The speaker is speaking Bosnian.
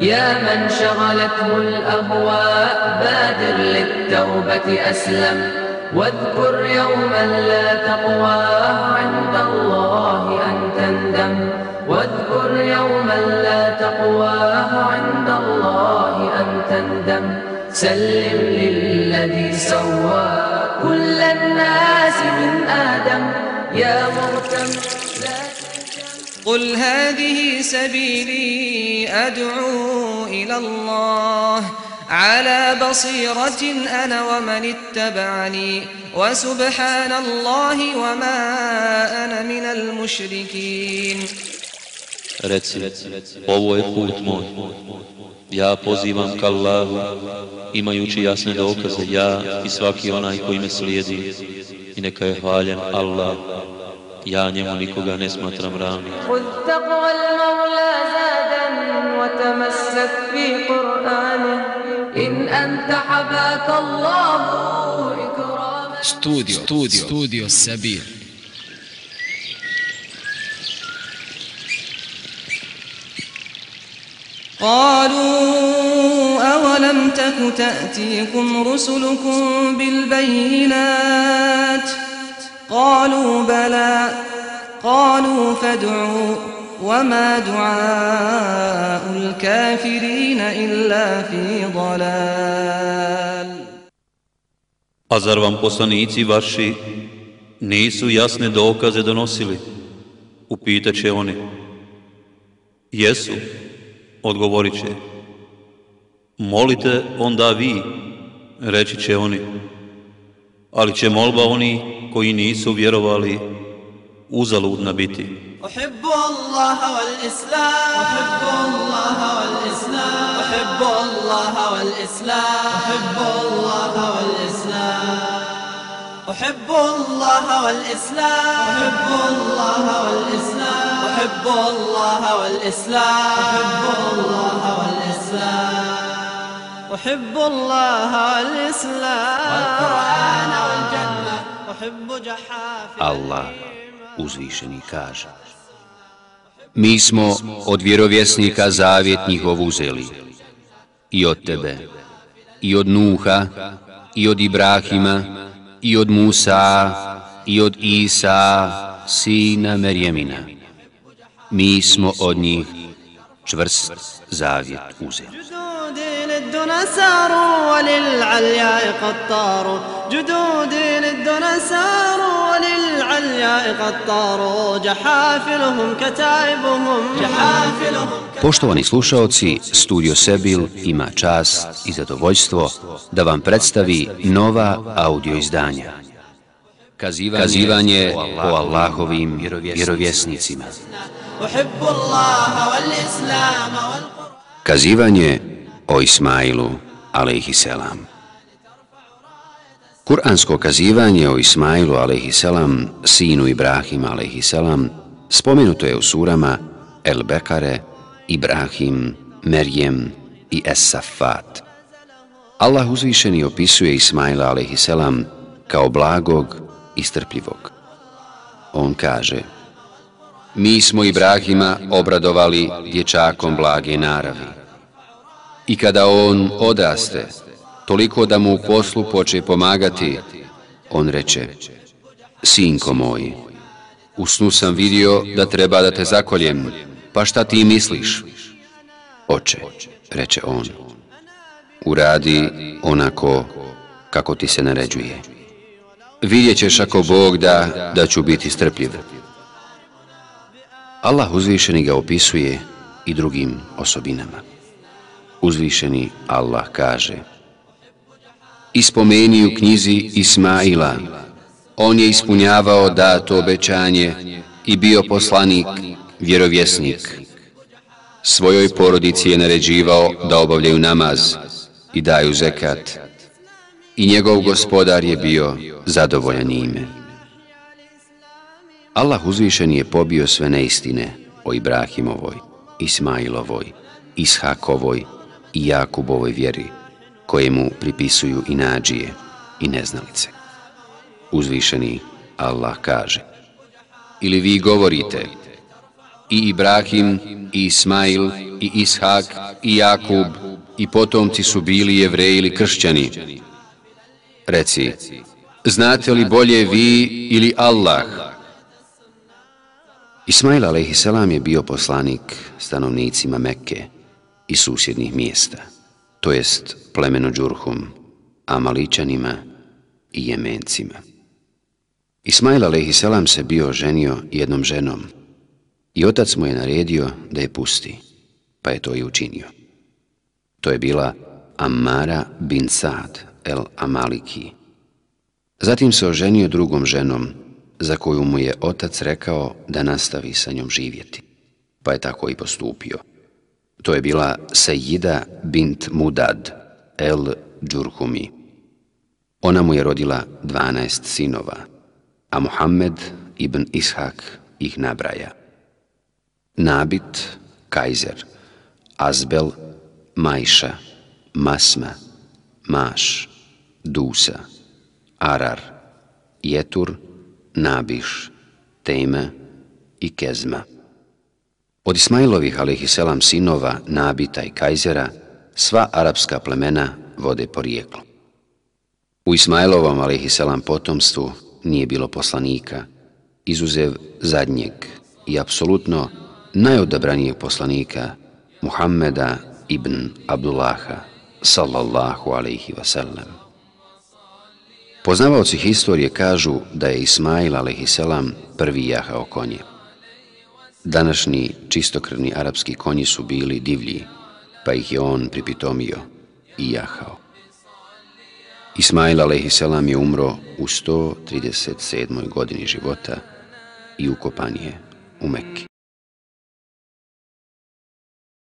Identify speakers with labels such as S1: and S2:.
S1: يا من شغلته الأهواء بادر للتوبة أسلم. واذكر يوما لا تقوى عند الله أن تندم. واذكر يوما لا تقوى عند الله أن تندم. سلم للذي سوى كل الناس من آدم. يا مهتم
S2: قل هذه سبيلي أدعو إلى الله. على بصيرة أنا ومن اتبعني وسبحان الله وما أنا من المشركين
S3: Reci, ovo je put moj. Ja pozivam ka Allahu, imajući jasne dokaze, ja i svaki onaj koji me slijedi. I neka je hvaljen Allah. Ja njemu nikoga ne smatram ravnim.
S1: خذ تقوى المولى زادا وتمسك في قرآنه إن أنت حباك الله إكراما.
S4: Studio, studio, studio Sabir.
S2: قالوا أولم تك تأتيكم رسلكم بالبينات؟ قالوا بلى. قالوا فادعوا. وما دعاء الكافرين إلا في ضلال
S3: A zar vam poslanici vaši nisu jasne dokaze donosili? Upitaće oni. Jesu, odgovorit će. Molite onda vi, reći će oni. Ali će molba oni koji nisu vjerovali uzaludna biti.
S5: أحب الله والإسلام. أحب الله والإسلام. أحب الله والإسلام. أحب الله والإسلام. أحب الله والإسلام. أحب الله والإسلام. أحب الله والإسلام. أحب الله والإسلام. أحب الله والإسلام. والقرآن والجنة. أحب جحافل
S6: Allah uzvišeni kaže. Mi smo od vjerovjesnika zavjet njihov uzeli i od tebe i od Nuha i od Ibrahima i od Musa i od Isa sina Merjemina Mi smo od njih čvrst zavjet uzeli
S5: جدودي للدنا ساروا وللعلياء قد طاروا جدودي للدنا ساروا العلياء قد طاروا جحافلهم
S6: Poštovani slušaoci, Studio Sebil ima čast i zadovoljstvo da vam predstavi nova audio izdanja. Kazivanje, Kazivanje o Allahovim vjerovjesnicima. Kazivanje o Ismailu, alaihi selam. Kur'ansko kazivanje o Ismailu, a.s., sinu Ibrahima, a.s., spomenuto je u surama El Bekare, Ibrahim, Merjem i Es-Safat. Allah uzvišeni opisuje Ismaila, a.s. kao blagog i strpljivog. On kaže, Mi smo Ibrahima obradovali dječakom blage naravi. I kada on odaste, toliko da mu u poslu poče pomagati, on reče, Sinko moj, u snu sam vidio da treba da te zakoljem, pa šta ti misliš? Oče, reče on, uradi onako kako ti se naređuje. Vidjet ćeš ako Bog da, da ću biti strpljiv. Allah uzvišeni ga opisuje i drugim osobinama. Uzvišeni Allah kaže Ispomeni u knjizi Ismaila, on je ispunjavao dato obećanje i bio poslanik, vjerovjesnik. Svojoj porodici je naređivao da obavljaju namaz i daju zekat i njegov gospodar je bio zadovoljan ime. Allah uzvišen je pobio sve neistine o Ibrahimovoj, Ismailovoj, Ishakovoj i Jakubovoj vjeri, kojemu pripisuju i nađije i neznalice. Uzvišeni Allah kaže Ili vi govorite i Ibrahim, i Ismail, i Ishak, i Jakub, i potomci su bili jevreji ili kršćani. Reci, znate li bolje vi ili Allah? Ismail a.s. je bio poslanik stanovnicima Mekke i susjednih mjesta, to jest plemenu Đurhum, Amaličanima i Jemencima. Ismail a.s. se bio ženio jednom ženom i otac mu je naredio da je pusti, pa je to i učinio. To je bila Amara bin Sad el Amaliki. Zatim se oženio drugom ženom, za koju mu je otac rekao da nastavi sa njom živjeti, pa je tako i postupio. To je bila Sejida bint Mudad el Džurhumi. Ona mu je rodila 12 sinova, a Muhammed ibn Ishak ih nabraja. Nabit, Kajzer, Azbel, Majša, Masma, Maš, Dusa, Arar, Jetur, Nabiš, Teme i Kezma. Od Ismailovih, alaihisselam, sinova, Nabita i Kajzera, sva arapska plemena vode porijeklo. U Ismailovom, alaihisselam, potomstvu nije bilo poslanika, izuzev zadnjeg i apsolutno najodabranijeg poslanika, Muhammeda ibn Abdullaha, sallallahu alaihi wasallam. Poznavaoci historije kažu da je Ismail alaihisselam prvi jahao konje. Današnji čistokrvni arapski konji su bili divlji, pa ih je on pripitomio i jahao. Ismail a.s. je umro u 137. godini života i ukopan je u Mekki.